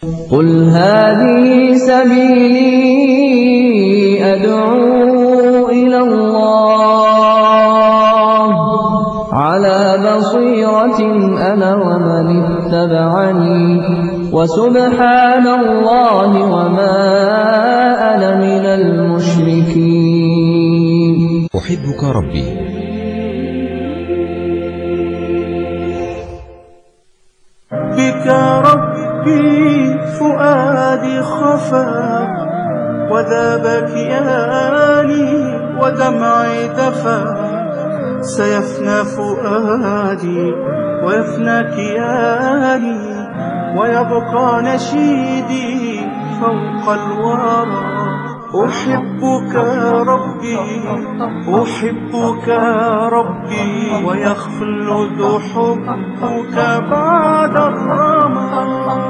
قل هذه سبيلي أدعو إلى الله على بصيرة أنا ومن اتبعني وسبحان الله وما أنا من المشركين أحبك ربي. بك ربي. فؤادي خفا وذاب كياني ودمعي دفا سيفنى فؤادي ويفنى كياني ويبقى نشيدي فوق الورى. أحبك ربي أحبك ربي ويخلد حبك بعد الرمى.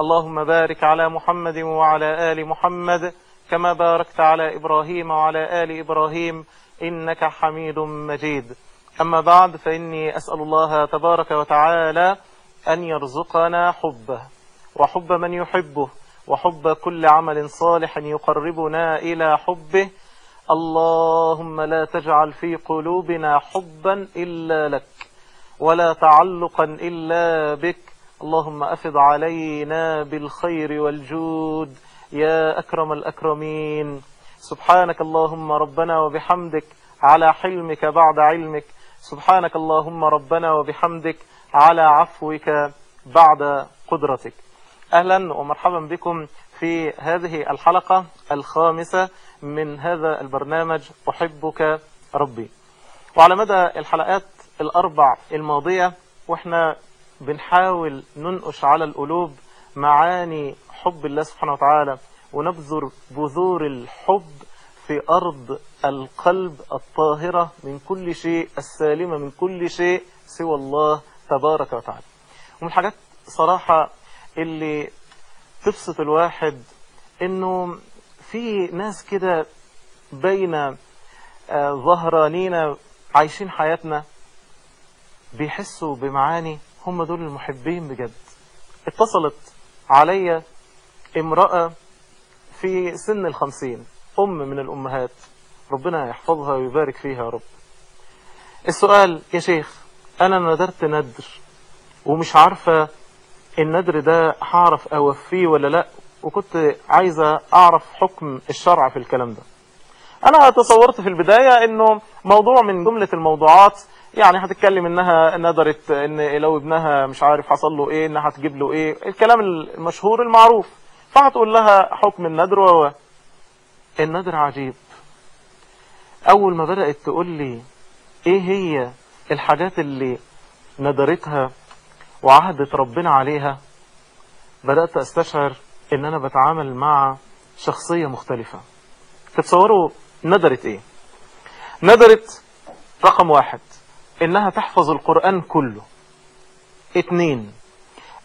اللهم بارك على محمد وعلى آل محمد كما باركت على إبراهيم وعلى آل إبراهيم إنك حميد مجيد. أما بعد فإني أسأل الله تبارك وتعالى أن يرزقنا حبه وحب من يحبه وحب كل عمل صالح يقربنا إلى حبه. اللهم لا تجعل في قلوبنا حبا إلا لك ولا تعلقا إلا بك اللهم أفض علينا بالخير والجود يا أكرم الأكرمين. سبحانك اللهم ربنا وبحمدك على حلمك بعد علمك. سبحانك اللهم ربنا وبحمدك على عفوك بعد قدرتك. أهلا ومرحبا بكم في هذه الحلقة الخامسة من هذا البرنامج أحبك ربي. وعلى مدى الحلقات الأربع الماضية وإحنا بنحاول ننقش على القلوب معاني حب الله سبحانه وتعالى ونبذر بذور الحب في أرض القلب الطاهرة من كل شيء السالمة من كل شيء سوى الله تبارك وتعالى. ومن الحاجات صراحة اللي تبسط الواحد إنه في ناس كده بين ظهرانينا عايشين حياتنا بيحسوا بمعاني هم دول المحبين بجد. اتصلت عليا امرأة في سن الخمسين أم من الأمهات. ربنا يحفظها ويبارك فيها يا رب. السؤال يا شيخ أنا ندرت ندر ومش عارفة الندر ده هعرف أوفيه ولا لأ وكنت عايزة أعرف حكم الشرع في الكلام ده. أنا تصورت في البداية أنه موضوع من جملة الموضوعات يعني هتتكلم إنها ندرت إن لو ابنها مش عارف حصل له إيه إنها هتجيب له إيه الكلام المشهور المعروف. فهتقول لها حكم الندر و الندر عجيب. أول ما بدأت تقول لي إيه هي الحاجات اللي ندرتها وعهدت ربنا عليها بدأت أستشعر إن أنا بتعامل مع شخصية مختلفة. تتصوروا ندرت إيه؟ ندرت رقم واحد إنها تحفظ القرآن كله. اتنين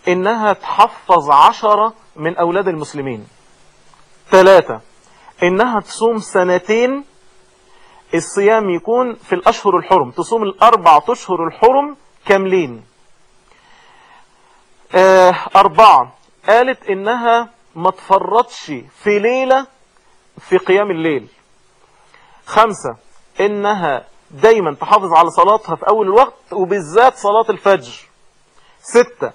إنها تحفظ عشرة من أولاد المسلمين. ثلاثة إنها تصوم سنتين الصيام يكون في الأشهر الحرم تصوم الأربع أشهر الحرم كاملين. آه أربعة قالت إنها ما تفرطش في ليلة في قيام الليل. خمسة إنها دايما تحافظ على صلاتها في أول الوقت وبالذات صلاة الفجر. ستة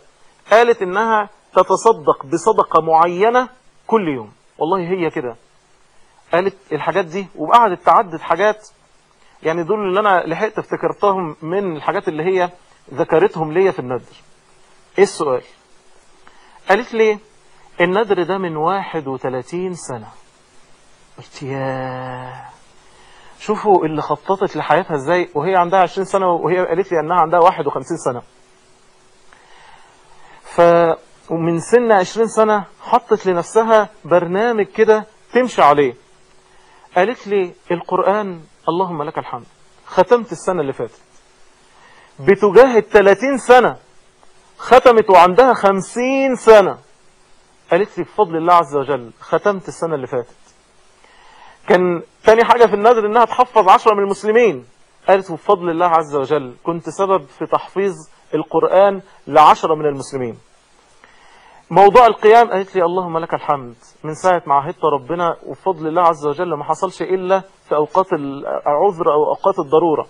قالت إنها تتصدق بصدقة معينة كل يوم. والله هي كده. قالت الحاجات دي وقعدت تعدد حاجات. يعني دول اللي أنا لحقت افتكرتهم من الحاجات اللي هي ذكرتهم ليا في الندر. إيه السؤال؟ قالت لي الندر ده من 31 سنة. قلت ياه. شوفوا اللي خططت لحياتها إزاي وهي عندها 20 سنة وهي قالت لي انها عندها 51 سنة. من سن 20 سنة حطت لنفسها برنامج كده تمشي عليه. قالت لي القرآن اللهم لك الحمد ختمت السنة اللي فاتت. بتجاهد 30 سنة ختمت وعندها 50 سنة. قالت لي بفضل الله عز وجل ختمت السنة اللي فاتت. كان تاني حاجة في النذر إنها تحفظ عشرة من المسلمين. قالت بفضل الله عز وجل كنت سبب في تحفيظ القرآن لعشرة من المسلمين. موضوع القيام قالت لي اللهم لك الحمد. من ساعة ما عهدت ربنا وبفضل الله عز وجل ما حصلش إلا في أوقات العذر أو أوقات الضرورة.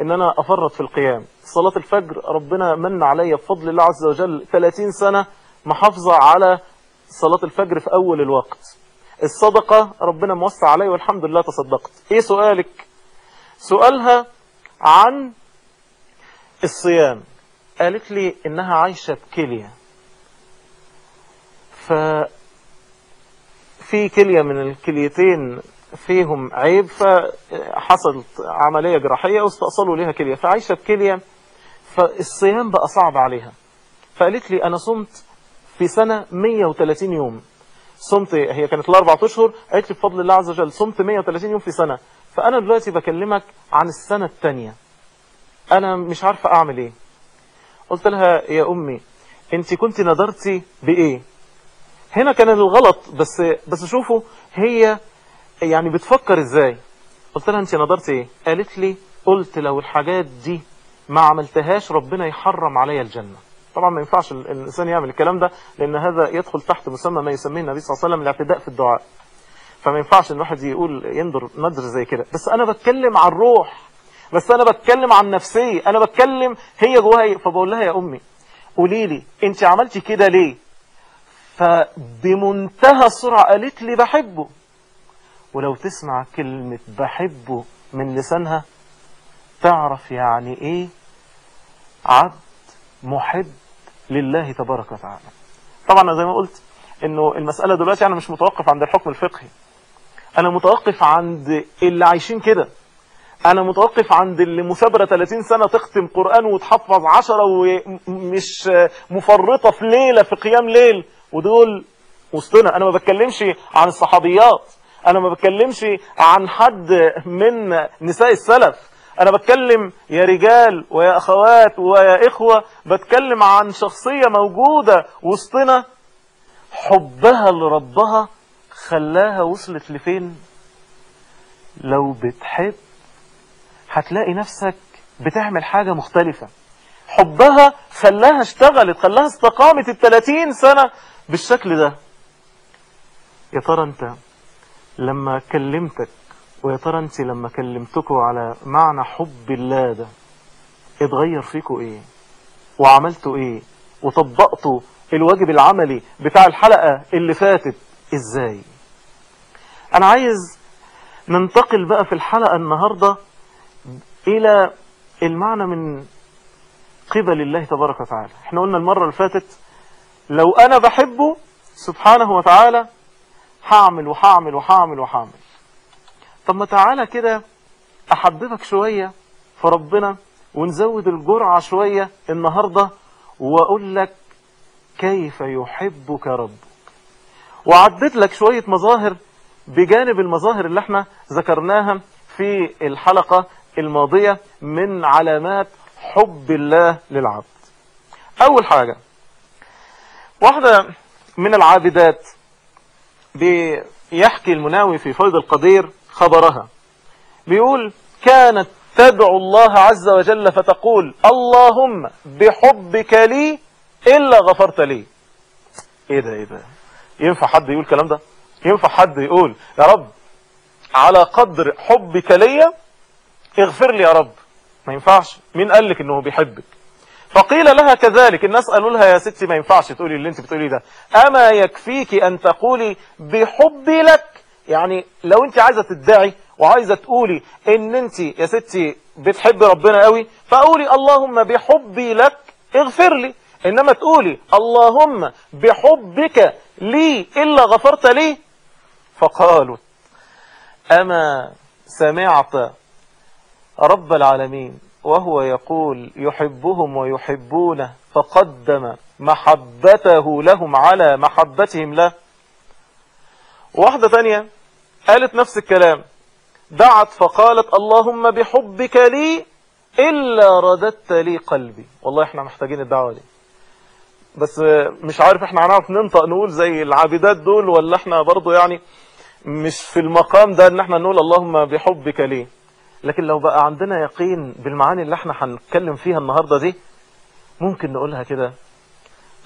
إن أنا أفرط في القيام. صلاة الفجر ربنا من علي بفضل الله عز وجل 30 سنة محافظة على صلاة الفجر في أول الوقت. الصدقة ربنا موسع علي والحمد لله تصدقت. إيه سؤالك؟ سؤالها عن الصيام. قالت لي إنها عايشة بكلية ف في كلية من الكليتين فيهم عيب فحصلت عملية جراحية واستأصلوا لها كلية فعايشة بكلية فالصيام بقى صعب عليها. فقالت لي أنا صمت في سنة 130 يوم. صمت هي كانت الأربع أشهر قالت لي بفضل الله عز وجل صمت 130 يوم في سنة. فأنا دلوقتي بكلمك عن السنة الثانية أنا مش عارفة أعمل إيه. قلت لها يا أمي أنت كنت نظرتي بإيه؟ هنا كان الغلط بس بس شوفوا هي يعني بتفكر إزاي. قلت لها انت نظرت إيه؟ قالت لي قلت لو الحاجات دي ما عملتهاش ربنا يحرم عليا الجنة. طبعا ما ينفعش الإنسان يعمل الكلام ده لأن هذا يدخل تحت مسمى ما يسميه النبي صلى الله عليه وسلم الاعتداء في الدعاء. فما ينفعش إن الواحد يقول ينظر نظر زي كده. بس أنا بتكلم عن الروح بس أنا بتكلم عن نفسي. أنا بتكلم هي جواها إيه؟ فبقول لها يا أمي قولي لي أنت عملتي كده ليه؟ فبمنتهى السرعة قالت لي بحبه. ولو تسمع كلمة بحبه من لسانها تعرف يعني إيه؟ عبد محب. لله تبارك وتعالى. طبعا زي ما قلت إنه المسألة دلوقتي أنا مش متوقف عند الحكم الفقهي. أنا متوقف عند اللي عايشين كده. أنا متوقف عند اللي مثابرة 30 سنة تختم قرآن وتحفظ عشرة ومش مفرطة في ليلة في قيام ليل. ودول وسطنا. أنا ما بتكلمش عن الصحابيات. أنا ما بتكلمش عن حد من نساء السلف. أنا بتكلم يا رجال ويا أخوات ويا إخوة بتكلم عن شخصية موجودة وسطنا. حبها لربها خلاها وصلت لفين؟ لو بتحب هتلاقي نفسك بتعمل حاجة مختلفة. حبها خلاها اشتغلت خلاها استقامت الثلاثين سنة بالشكل ده. يا ترى أنت لما كلمتك ويا ترى انت لما كلمتكوا على معنى حب الله ده اتغير فيكوا إيه؟ وعملتوا إيه؟ وطبقتوا الواجب العملي بتاع الحلقة اللي فاتت. إزاي؟ أنا عايز ننتقل بقى في الحلقة النهاردة إلى المعنى من قبل الله تبارك وتعالى. إحنا قلنا المرة اللي فاتت لو أنا بحبه سبحانه وتعالى هعمل وهعمل وهعمل وهعمل. طب ما تعالى كده أحببك شوية في ربنا ونزود الجرعة شوية النهاردة وأقول لك كيف يحبك ربك. وعدت لك شوية مظاهر بجانب المظاهر اللي إحنا ذكرناها في الحلقة الماضية من علامات حب الله للعبد. أول حاجة واحدة من العابدات بيحكي المناوي في فيض القدير خبرها. بيقول كانت تدعو الله عز وجل فتقول اللهم بحبك لي إلا غفرت لي. إيه ده إيه ده؟ ينفع حد يقول الكلام ده؟ ينفع حد يقول يا رب على قدر حبك لي اغفر لي يا رب. ما ينفعش. مين قال لك إنه بيحبك؟ فقيل لها كذلك. الناس قالوا لها يا ستي ما ينفعش تقولي اللي أنت بتقولي ده. أما يكفيك أن تقولي بحبي لك؟ يعني لو انت عايزة تدعي وعايزة تقولي ان انت يا ستي بتحبي ربنا قوي فقولي اللهم بحبي لك اغفر لي. انما تقولي اللهم بحبك لي إلا غفرت لي فقالوا أما سمعت رب العالمين وهو يقول يحبهم ويحبونه فقدم محبته لهم على محبتهم له. واحدة تانية قالت نفس الكلام. دعت فقالت اللهم بحبك لي إلا رددت لي قلبي. والله إحنا محتاجين الدعوة دي. بس مش عارف إحنا هنعرف ننطق نقول زي العابدات دول ولا إحنا برضو يعني مش في المقام ده إن إحنا نقول اللهم بحبك لي. لكن لو بقى عندنا يقين بالمعاني اللي إحنا هنتكلم فيها النهاردة دي ممكن نقولها كده.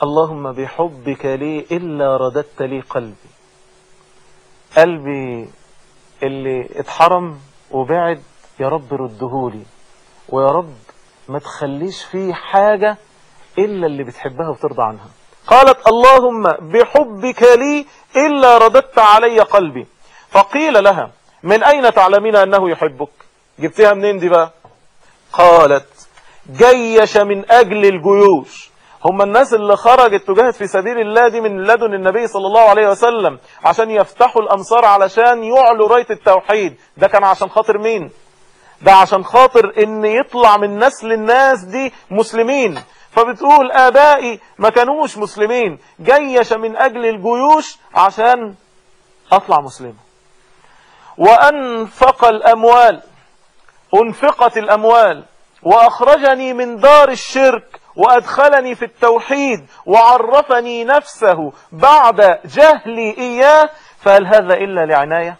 اللهم بحبك لي إلا رددت لي قلبي. قلبي اللي اتحرم وبعد يا رب ردهولي ويا رب ما تخليش فيه حاجة إلا اللي بتحبها وترضى عنها. قالت اللهم بحبك لي إلا رددت علي قلبي. فقيل لها من أين تعلمين أنه يحبك؟ جبتها منين دي بقى؟ قالت جيش من أجل الجيوش. هم الناس اللي خرجت تجاهد في سبيل الله دي من لدن النبي صلى الله عليه وسلم عشان يفتحوا الأمصار علشان يعلوا راية التوحيد. ده كان عشان خاطر مين؟ ده عشان خاطر إن يطلع من نسل الناس دي مسلمين. فبتقول آبائي ما كانوش مسلمين. جيش من أجل الجيوش عشان أطلع مسلمة وأنفق الأموال. أنفقت الأموال. وأخرجني من دار الشرك. وأدخلني في التوحيد وعرفني نفسه بعد جهلي إياه فهل هذا إلا لعناية؟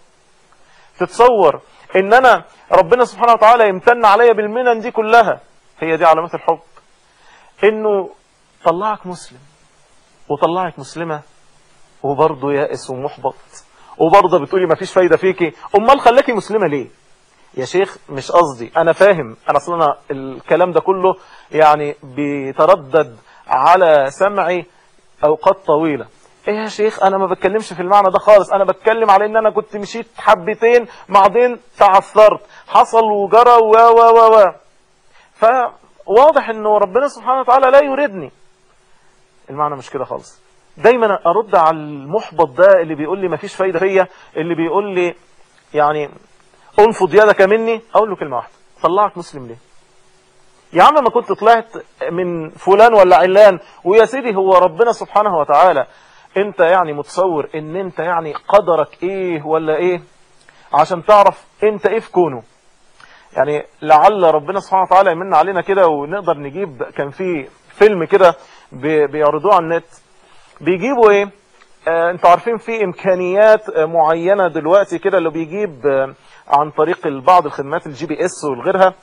تتصور إن أنا ربنا سبحانه وتعالى يمتن علي بالمنن دي كلها هي دي علامات الحب. إنه طلعك مسلم وطلعك مسلمة وبرضه يائس ومحبط وبرضه بتقولي ما فيش فايدة فيكي. أمال خلاكي مسلمة ليه؟ يا شيخ مش قصدي. أنا فاهم. أنا أصلا الكلام ده كله يعني بيتردد على سمعي أوقات طويلة. إيه يا شيخ؟ أنا ما بتكلمش في المعنى ده خالص. أنا بتكلم على إن أنا كنت مشيت حبتين بعدين تعثرت. حصل وجرى و و و و. فواضح إنه ربنا سبحانه وتعالى لا يريدني. المعنى مش كده خالص. دايما أرد على المحبط ده اللي بيقول لي مفيش فايدة فيا اللي بيقول لي يعني انفض يدك مني. أقول له كلمة واحدة. طلعك مسلم ليه؟ يا عم ما كنت طلعت من فلان ولا علان. ويا سيدي هو ربنا سبحانه وتعالى. انت يعني متصور ان انت يعني قدرك إيه ولا إيه؟ عشان تعرف انت إيه في كونه. يعني لعل ربنا سبحانه وتعالى يمن علينا كده ونقدر نجيب. كان في فيلم كده بيعرضوه على النت. بيجيبوا إيه؟ آه أنتوا عارفين في امكانيات معينة دلوقتي كده اللي بيجيب عن طريق بعض الخدمات ال GPS والغيرها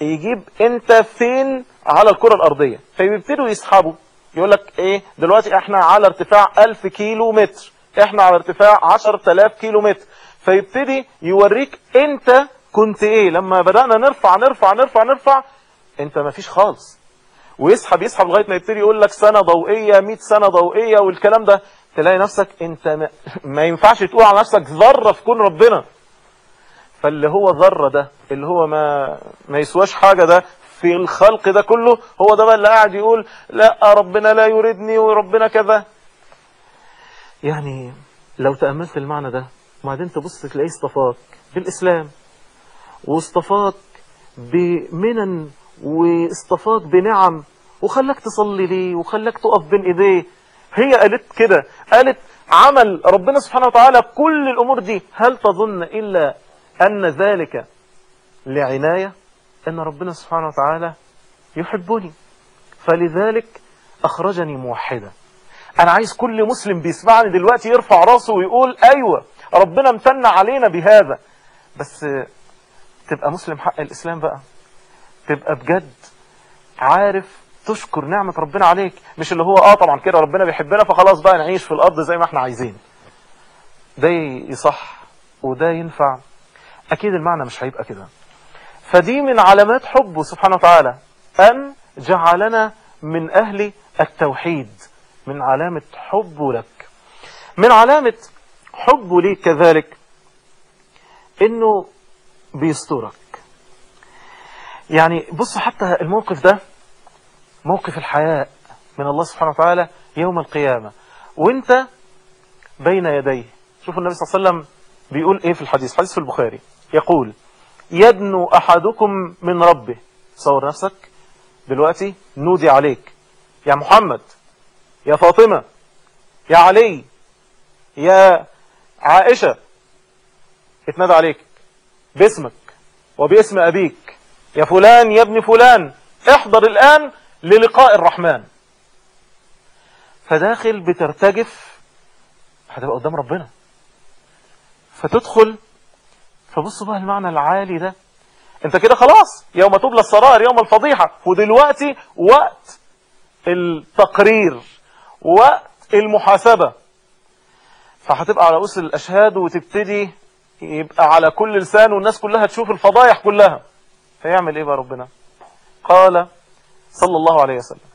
يجيب انت فين على الكرة الأرضية؟ فيبتدوا يسحبوا يقول لك إيه دلوقتي إحنا على ارتفاع 1000 كيلو متر إحنا على ارتفاع 10000 كيلو متر فيبتدي يوريك انت كنت إيه. لما بدأنا نرفع نرفع نرفع نرفع انت ما فيش خالص. ويسحب يسحب لغاية ما يبتدي يقول لك سنة ضوئية 100 سنة ضوئية والكلام ده. تلاقي نفسك انت ما, ما ينفعش تقول على نفسك ذرة في كون ربنا. فاللي هو ذرة ده اللي هو ما ما يسواش حاجة ده في الخلق ده كله هو ده بقى اللي قاعد يقول لا ربنا لا يريدني وربنا كذا. يعني لو تأملت المعنى ده وبعدين تبص تلاقيه اصطفاك بالإسلام واصطفاك بمنن واصطفاك بنعم وخلاك تصلي ليه وخلاك تقف بين إيديه. هي قالت كده قالت عمل ربنا سبحانه وتعالى كل الأمور دي هل تظن إلا أن ذلك لعناية أن ربنا سبحانه وتعالى يحبني. فلذلك أخرجني موحدا. أنا عايز كل مسلم بيسمعني دلوقتي يرفع راسه ويقول أيوة ربنا امتن علينا بهذا. بس تبقى مسلم حق الإسلام بقى. تبقى بجد عارف تشكر نعمة ربنا عليك. مش اللي هو آه طبعا كده ربنا بيحبنا فخلاص بقى نعيش في الأرض زي ما إحنا عايزين. ده يصح وده ينفع. أكيد المعنى مش هيبقى كده. فدي من علامات حبه سبحانه وتعالى. أن جعلنا من أهل التوحيد. من علامة حبه لك. من علامة حبه ليك كذلك. إنه بيسترك. يعني بص حتى الموقف ده. موقف الحياء من الله سبحانه وتعالى يوم القيامة. وإنت بين يديه. شوفوا النبي صلى الله عليه وسلم بيقول إيه في الحديث؟ حديث في البخاري. يقول يدنو أحدكم من ربه. تصور نفسك. دلوقتي نودي عليك. يا محمد يا فاطمة يا علي يا عائشة اتنادى عليك. باسمك وباسم أبيك. يا فلان يا ابن فلان احضر الآن للقاء الرحمن. فداخل بترتجف هتبقى قدام ربنا. فتدخل فبصوا بقى المعنى العالي ده. انت كده خلاص يوم تبلى السرائر يوم الفضيحة. ودلوقتي وقت التقرير وقت المحاسبة. فهتبقى على أس الأشهاد وتبتدي يبقى على كل لسان والناس كلها تشوف الفضايح كلها. فيعمل إيه بقى ربنا؟ قال صلى الله عليه وسلم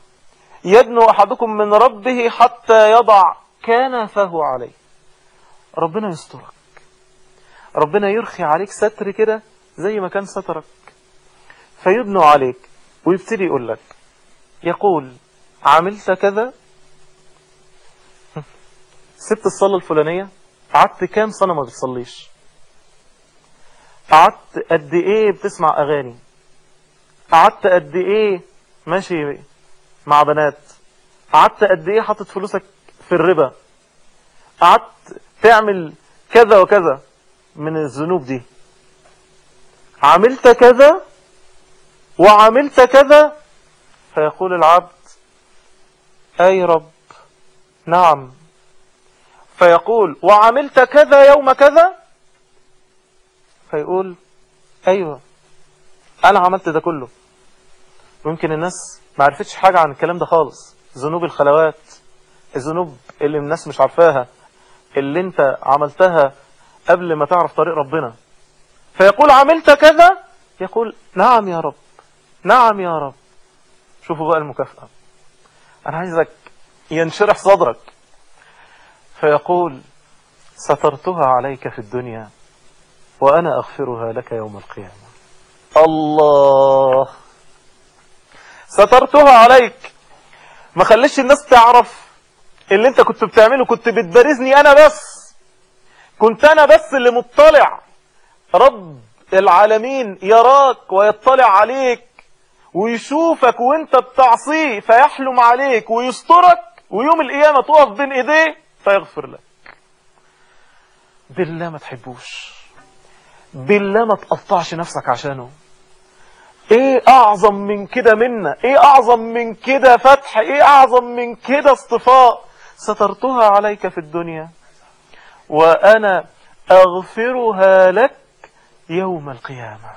يدنو أحدكم من ربه حتى يضع كنفه عليه. ربنا يسترك. ربنا يرخي عليك ستر كده زي ما كان سترك. فيدنو عليك ويبتدي يقول لك يقول عملت كذا؟ سبت الصلاة الفلانية قعدت كام سنة ما بتصليش؟ قعدت قد إيه بتسمع أغاني؟ قعدت قد إيه ماشي مع بنات؟ قعدت قد إيه حاطط فلوسك في الربا؟ قعدت تعمل كذا وكذا؟ من الذنوب دي. عملت كذا وعملت كذا فيقول العبد أي رب؟ نعم. فيقول وعملت كذا يوم كذا؟ فيقول أيوه. أنا عملت ده كله. ويمكن الناس ما عرفتش حاجة عن الكلام ده خالص. ذنوب الخلوات الذنوب اللي الناس مش عارفاها اللي انت عملتها قبل ما تعرف طريق ربنا. فيقول عملت كذا؟ يقول نعم يا رب نعم يا رب. شوفوا بقى المكافأة. أنا عايزك ينشرح صدرك. فيقول سترتها عليك في الدنيا وأنا أغفرها لك يوم القيامة. الله. سترتها عليك. ما خليش الناس تعرف اللي انت كنت بتعمله كنت بتبارزني أنا بس. كنت أنا بس اللي مطلع. رب العالمين يراك ويطلع عليك ويشوفك وانت بتعصيه فيحلم عليك ويسترك ويوم القيامة تقف بين إيديه فيغفر لك. بالله ما تحبوش. بالله ما تقطعش نفسك عشانه. إيه أعظم من كده منا؟ إيه أعظم من كده فتح؟ إيه أعظم من كده اصطفاء؟ سترتها عليك في الدنيا. وأنا أغفرها لك يوم القيامة.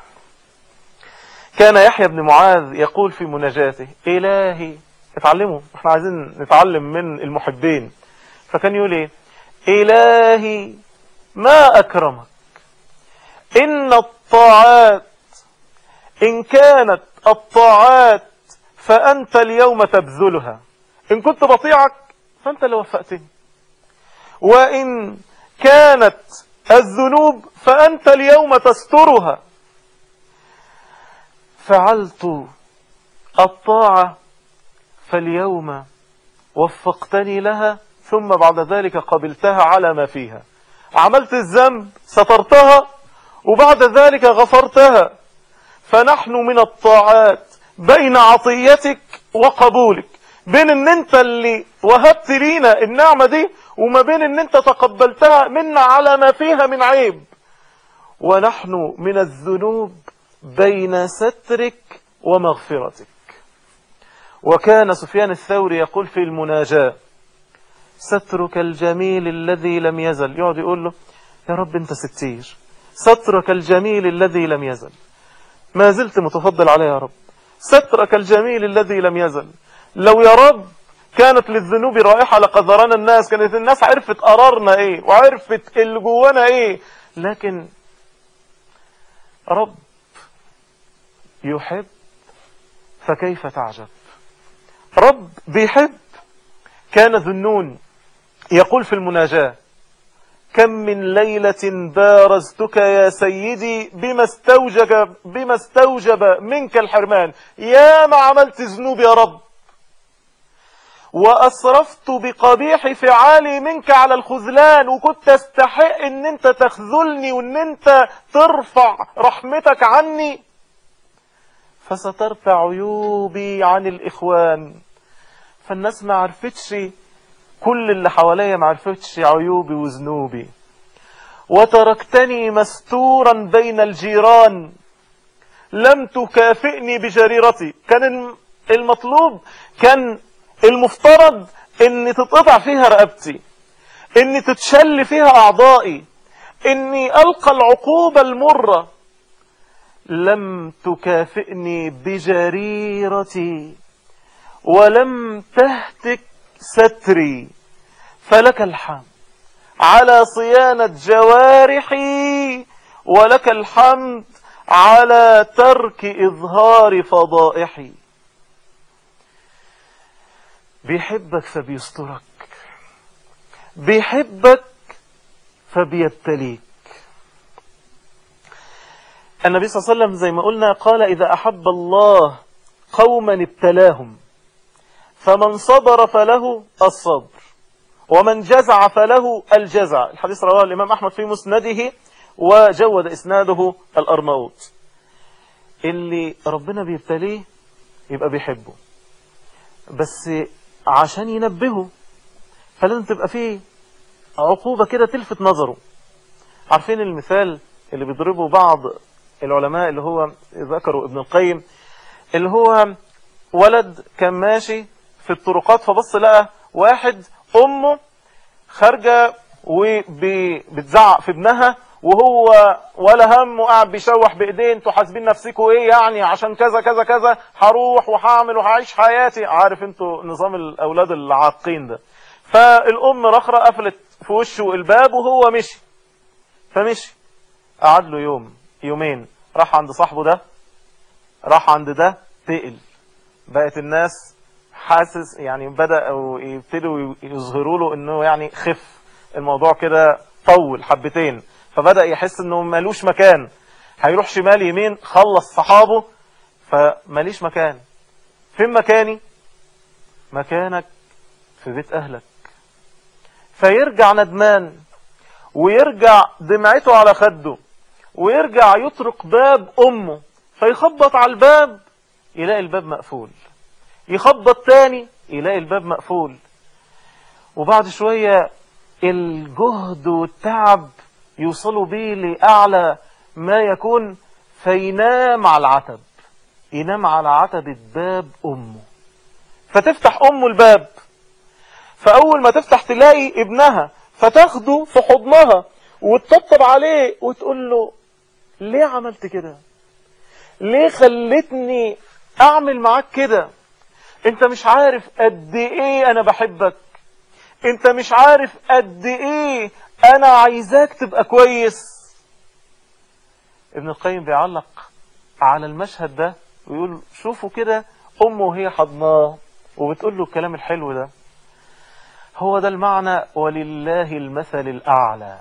كان يحيى بن معاذ يقول في مناجاته إلهي اتعلموا إحنا عايزين نتعلم من المحبين. فكان يقول إيه؟ إلهي ما أكرمك. إن الطاعات إن كانت الطاعات فأنت اليوم تبذلها. إن كنت بطيعك فأنت اللي وفقتني. وإن كانت الذنوب فأنت اليوم تسترها. فعلت الطاعة فاليوم وفقتني لها ثم بعد ذلك قبلتها على ما فيها. عملت الذنب سترتها وبعد ذلك غفرتها. فنحن من الطاعات بين عطيتك وقبولك. بين إن أنت اللي وهبت لينا النعمة دي وما بين إن أنت تقبلتها منا على ما فيها من عيب. ونحن من الذنوب بين سترك ومغفرتك. وكان سفيان الثوري يقول في المناجاة سترك الجميل الذي لم يزل. يقعد يقول له يا رب أنت ستير. سترك الجميل الذي لم يزل. ما زلت متفضل عليه يا رب. سترك الجميل الذي لم يزل. لو يا رب كانت للذنوب رائحة لقذرنا الناس كانت الناس عرفت قرارنا إيه وعرفت اللي جوانا إيه. لكن رب يحب فكيف تعجب؟ رب بيحب. كان ذنون يقول في المناجاة كم من ليلة بارزتك يا سيدي بما استوجب, بما استوجب منك الحرمان. يا ما عملت ذنوب يا رب. وأسرفت بقبيح فعالي منك على الخذلان وكنت أستحق إن أنت تخذلني وإن أنت ترفع رحمتك عني. فسترت عيوبي عن الإخوان. فالناس ما عرفتش كل اللي حواليا ما عرفتش عيوبي وذنوبي. وتركتني مستورا بين الجيران. لم تكافئني بجريرتي. كان المطلوب كان المفترض ان تتقطع فيها رقبتي ان تتشل فيها أعضائي إني ألقى العقوبة المرة. لم تكافئني بجريرتي ولم تهتك ستري. فلك الحمد على صيانة جوارحي ولك الحمد على ترك إظهار فضائحي. بيحبك فبيسترك بيحبك فبيبتليك. النبي صلى الله عليه وسلم زي ما قلنا قال إذا أحب الله قوما ابتلاهم فمن صبر فله الصبر ومن جزع فله الجزع. الحديث رواه الإمام أحمد في مسنده وجود إسناده الأرموت اللي ربنا بيبتليه يبقى بيحبه بس عشان ينبهه. فلازم تبقى فيه عقوبة كده تلفت نظره. عارفين المثال اللي بيضربه بعض العلماء اللي هو ذكروا ابن القيم اللي هو ولد كان ماشي في الطرقات فبص لقى واحد أمه خارجة وبتزعق في ابنها وهو ولا هم وقاعد بيشوح بايديه أنتوا حاسبين نفسكم إيه يعني؟ عشان كذا كذا كذا هروح وهعمل وهعيش حياتي. عارف أنتوا نظام الأولاد العاقين ده. فالأم رخرة قفلت في وشه الباب وهو مشي. فمشي. قعد له يوم يومين. راح عند صاحبه ده راح عند ده تقل. بقت الناس حاسس يعني بدأوا يبتدوا يظهروا له إنه يعني خف. الموضوع كده طول حبتين. فبدأ يحس إنه مالوش مكان. هيروح شمال يمين خلص صحابه فماليش مكان. فين مكاني؟ مكانك في بيت أهلك. فيرجع ندمان ويرجع دمعته على خده ويرجع يطرق باب أمه فيخبط على الباب يلاقي الباب مقفول. يخبط تاني يلاقي الباب مقفول. وبعد شوية الجهد والتعب يوصلوا بيه لأعلى ما يكون فينام على العتب. ينام على عتبة باب أمه. فتفتح أمه الباب. فأول ما تفتح تلاقي ابنها فتاخده في حضنها وتطبطب عليه وتقول له ليه عملت كده؟ ليه خلتني أعمل معاك كده؟ أنت مش عارف قد إيه أنا بحبك. أنت مش عارف قد إيه أنا عايزاك تبقى كويس. ابن القيم بيعلق على المشهد ده ويقول شوفوا كده أمه وهي حضناه وبتقول له الكلام الحلو ده. هو ده المعنى ولله المثل الأعلى.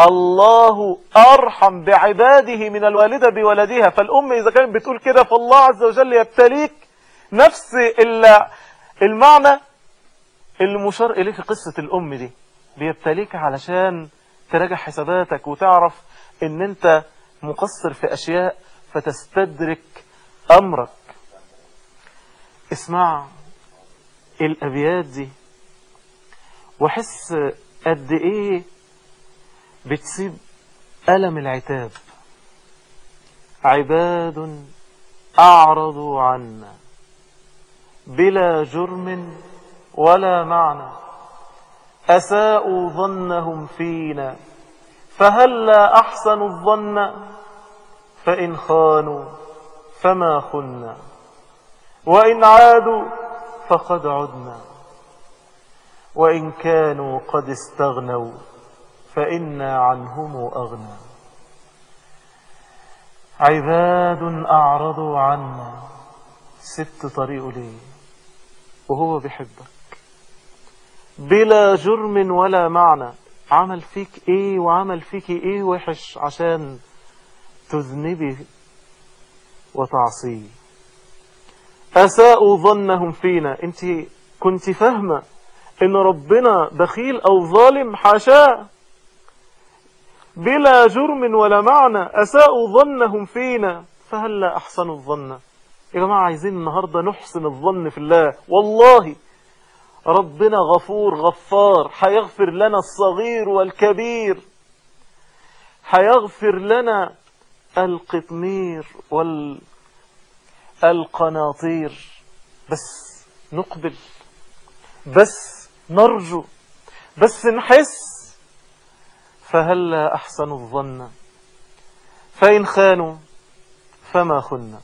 الله أرحم بعباده من الوالدة بولدها. فالأم إذا كانت بتقول كده فالله عز وجل يبتليك نفس المعنى المشار إليه في قصة الأم دي. بيبتليك علشان تراجع حساباتك وتعرف إن أنت مقصر في أشياء فتستدرك أمرك. اسمع الأبيات دي وحس قد إيه بتسيب ألم العتاب. عباد أعرضوا عنا بلا جرم ولا معنى. أساءوا ظنهم فينا فهلا أحسنوا الظن؟ فإن خانوا فما خنا وإن عادوا فقد عدنا وإن كانوا قد استغنوا فإنا عنهم أغنى. عباد أعرضوا عنا سبت طريقه ليه وهو بيحبك بلا جرم ولا معنى. عمل فيك إيه وعمل فيك إيه وحش عشان تذنبي وتعصيه. أساءوا ظنهم فينا. أنت كنت فاهمة إن ربنا بخيل أو ظالم حاشاه بلا جرم ولا معنى. أساءوا ظنهم فينا. فهلا أحسنوا الظن؟ يا جماعة عايزين النهاردة نحسن الظن في الله. والله ربنا غفور غفار هيغفر لنا الصغير والكبير هيغفر لنا القطمير والقناطير. بس نقبل بس نرجو بس نحس فهلا أحسنوا الظن؟ فإن خانوا فما خنا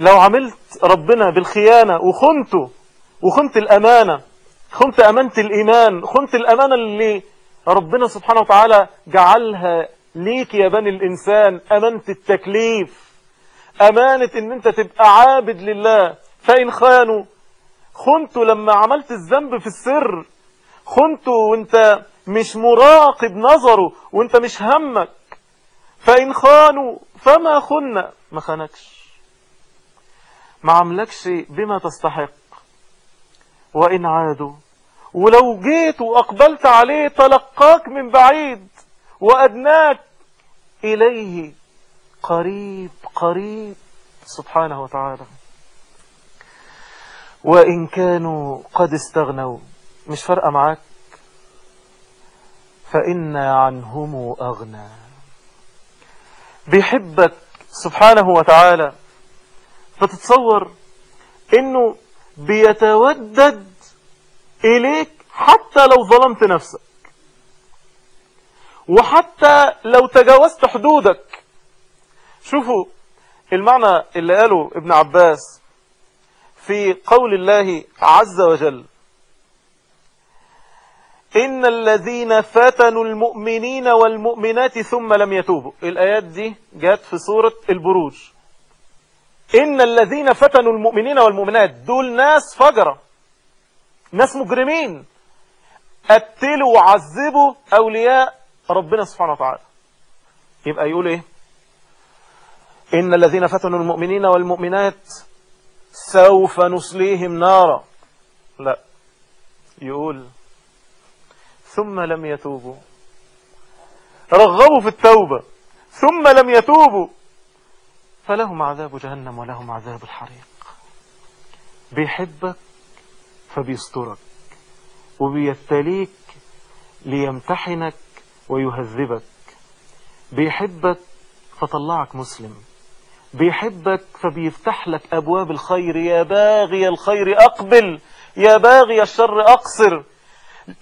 لو عملت ربنا بالخيانة وخنته وخنت الأمانة خنت أمانة الإيمان خنت الأمانة اللي ربنا سبحانه وتعالى جعلها ليك يا بني الإنسان أمانة التكليف. أمانة إن أنت تبقى عابد لله. فإن خانوا خنت لما عملت الذنب في السر. خنت وأنت مش مراقب نظره وأنت مش همك. فإن خانوا فما خنا. ما خانكش. ما عملكش بما تستحق. وإن عادوا. ولو جيت وأقبلت عليه تلقاك من بعيد وأدناك إليه قريب قريب. سبحانه وتعالى. وإن كانوا قد استغنوا. مش فارقة معاك؟ فإن عنهم أغنى. بيحبك سبحانه وتعالى. فتتصور إنه بيتودد إليك حتى لو ظلمت نفسك. وحتى لو تجاوزت حدودك. شوفوا المعنى اللي قاله ابن عباس في قول الله عز وجل. إن الذين فتنوا المؤمنين والمؤمنات ثم لم يتوبوا. الآيات دي جات في سورة البروج. إن الذين فتنوا المؤمنين والمؤمنات دول ناس فجرة ناس مجرمين. قتلوا وعذبوا أولياء ربنا سبحانه وتعالى. يبقى يقول إيه؟ إن الذين فتنوا المؤمنين والمؤمنات سوف نصليهم نارا. لا. يقول ثم لم يتوبوا. رغبوا في التوبة. ثم لم يتوبوا. فلهم عذاب جهنم ولهم عذاب الحريق. بيحبك فبيسترك وبيبتليك ليمتحنك ويهذبك. بيحبك فطلعك مسلم بيحبك فبيفتح لك أبواب الخير. يا باغي الخير أقبل يا باغي الشر أقصر.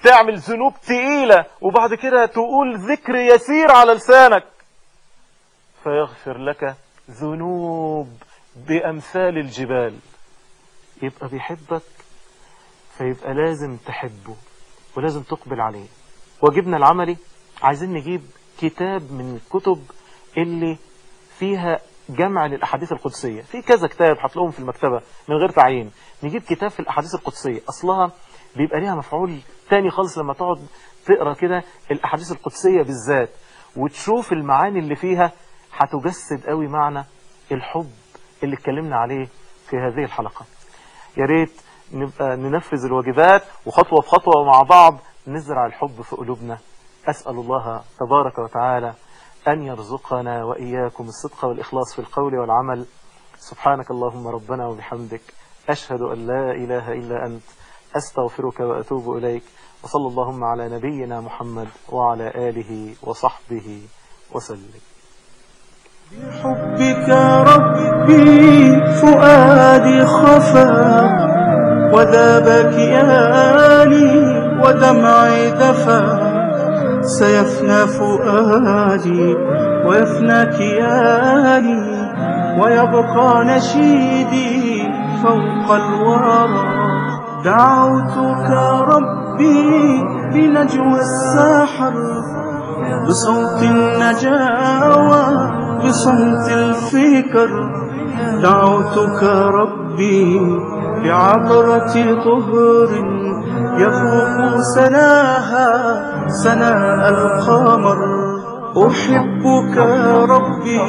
تعمل ذنوب تقيلة وبعد كده تقول ذكر يسير على لسانك. فيغفر لك ذنوب بأمثال الجبال. يبقى بيحبك فيبقى لازم تحبه ولازم تقبل عليه. واجبنا العملي عايزين نجيب كتاب من الكتب اللي فيها جمع للأحاديث القدسية. في كذا كتاب هتلاقوهم في المكتبة من غير تعيين. نجيب كتاب في الأحاديث القدسية. أصلها بيبقى ليها مفعول تاني خالص لما تقعد تقرأ كده الأحاديث القدسية بالذات وتشوف المعاني اللي فيها هتجسد قوي معنى الحب اللي اتكلمنا عليه في هذه الحلقة. يا ريت نبقى ننفذ الواجبات وخطوة بخطوة مع بعض نزرع الحب في قلوبنا. أسأل الله تبارك وتعالى أن يرزقنا وإياكم الصدق والإخلاص في القول والعمل. سبحانك اللهم ربنا وبحمدك. أشهد أن لا إله إلا أنت. أستغفرك وأتوب إليك. وصلى اللهم على نبينا محمد وعلى آله وصحبه وسلم. بحبك ربي فؤادي خفا وذاب كياني ودمعي دفا سيفنى فؤادي ويفنى كياني ويبقى نشيدي فوق الورى. دعوتك ربي بنجوى الساحر بصوت النجاوى. بصمت الفكر دعوتك ربي بعبرة طهر يفوق سناها سناء القمر. أحبك ربي